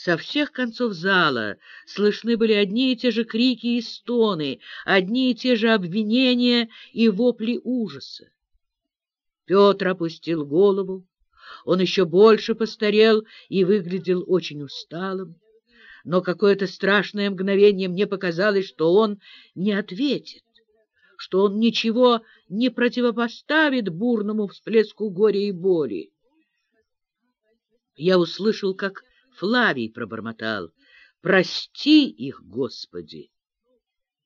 Со всех концов зала слышны были одни и те же крики и стоны, одни и те же обвинения и вопли ужаса. Петр опустил голову, он еще больше постарел и выглядел очень усталым, но какое-то страшное мгновение мне показалось, что он не ответит, что он ничего не противопоставит бурному всплеску горя и боли. Я услышал, как Флавий пробормотал. «Прости их, Господи!»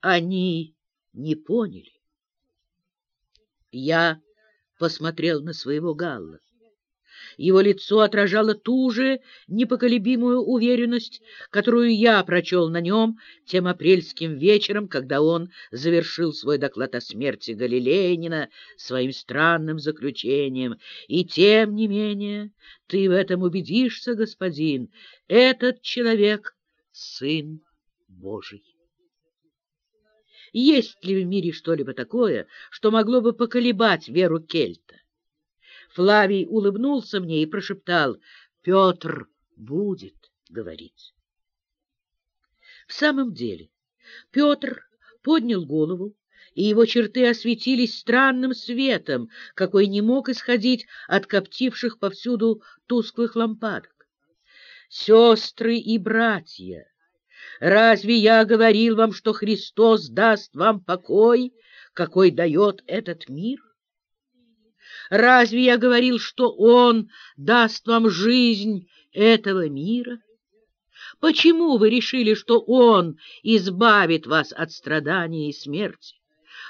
Они не поняли. Я посмотрел на своего Галла. Его лицо отражало ту же непоколебимую уверенность, которую я прочел на нем тем апрельским вечером, когда он завершил свой доклад о смерти Галилеянина своим странным заключением. И тем не менее ты в этом убедишься, господин, этот человек — Сын Божий. Есть ли в мире что-либо такое, что могло бы поколебать веру Кельта? Флавий улыбнулся мне и прошептал, «Петр будет говорить». В самом деле, Петр поднял голову, и его черты осветились странным светом, какой не мог исходить от коптивших повсюду тусклых лампадок. «Сестры и братья, разве я говорил вам, что Христос даст вам покой, какой дает этот мир?» Разве я говорил, что Он даст вам жизнь этого мира? Почему вы решили, что Он избавит вас от страдания и смерти?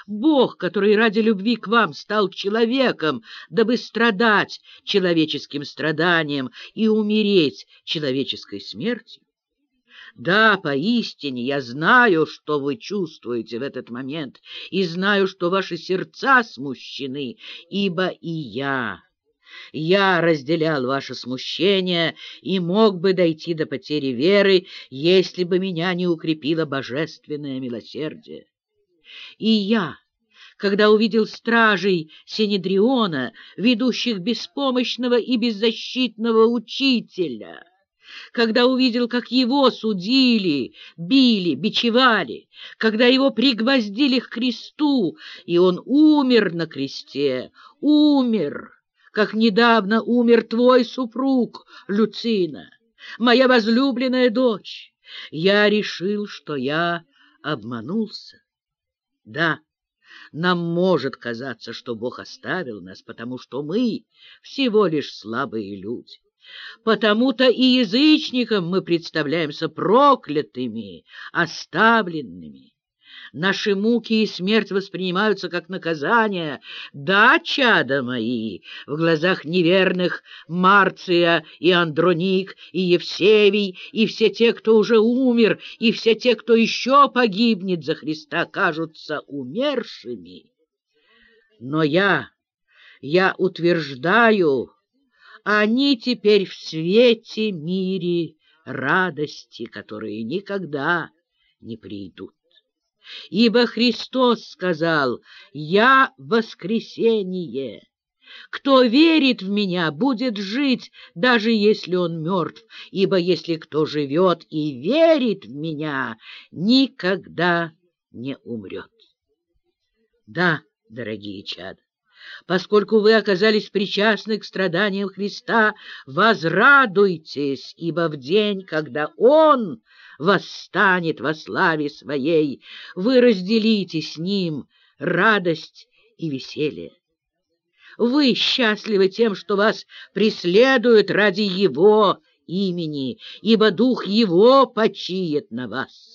Бог, который ради любви к вам стал человеком, дабы страдать человеческим страданием и умереть человеческой смертью? Да, поистине, я знаю, что вы чувствуете в этот момент, и знаю, что ваши сердца смущены, ибо и я... Я разделял ваше смущение и мог бы дойти до потери веры, если бы меня не укрепило божественное милосердие. И я, когда увидел стражей Синедриона, ведущих беспомощного и беззащитного учителя, когда увидел, как его судили, били, бичевали, когда его пригвоздили к кресту, и он умер на кресте, умер, как недавно умер твой супруг, Люцина, моя возлюбленная дочь. Я решил, что я обманулся. Да, нам может казаться, что Бог оставил нас, потому что мы всего лишь слабые люди. Потому-то и язычникам мы представляемся проклятыми, оставленными. Наши муки и смерть воспринимаются как наказание. Да, чада мои, в глазах неверных Марция и Андроник, и Евсевий, и все те, кто уже умер, и все те, кто еще погибнет за Христа, кажутся умершими. Но я, я утверждаю, они теперь в свете мире радости, которые никогда не придут. Ибо Христос сказал, «Я воскресение». Кто верит в меня, будет жить, даже если он мертв, ибо если кто живет и верит в меня, никогда не умрет. Да, дорогие чады, Поскольку вы оказались причастны к страданиям Христа, возрадуйтесь, ибо в день, когда Он восстанет во славе Своей, вы разделите с Ним радость и веселье. Вы счастливы тем, что вас преследуют ради Его имени, ибо Дух Его почиет на вас.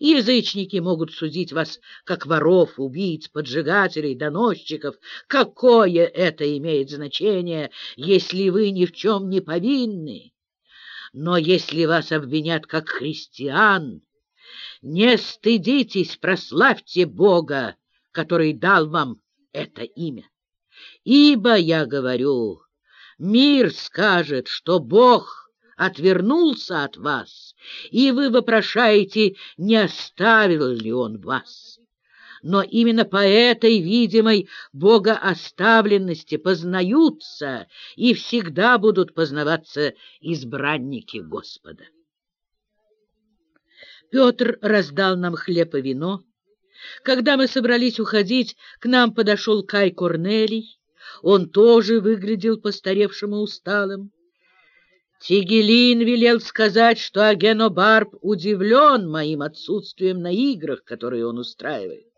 Язычники могут судить вас как воров, убийц, поджигателей, доносчиков. Какое это имеет значение, если вы ни в чем не повинны? Но если вас обвинят как христиан, не стыдитесь, прославьте Бога, который дал вам это имя. Ибо, я говорю, мир скажет, что Бог отвернулся от вас, и вы вопрошаете, не оставил ли он вас. Но именно по этой видимой богооставленности познаются и всегда будут познаваться избранники Господа. Петр раздал нам хлеб и вино. Когда мы собрались уходить, к нам подошел Кай Корнелий. Он тоже выглядел постаревшим и усталым. Тигелин велел сказать, что Агено Барб удивлен моим отсутствием на играх, которые он устраивает.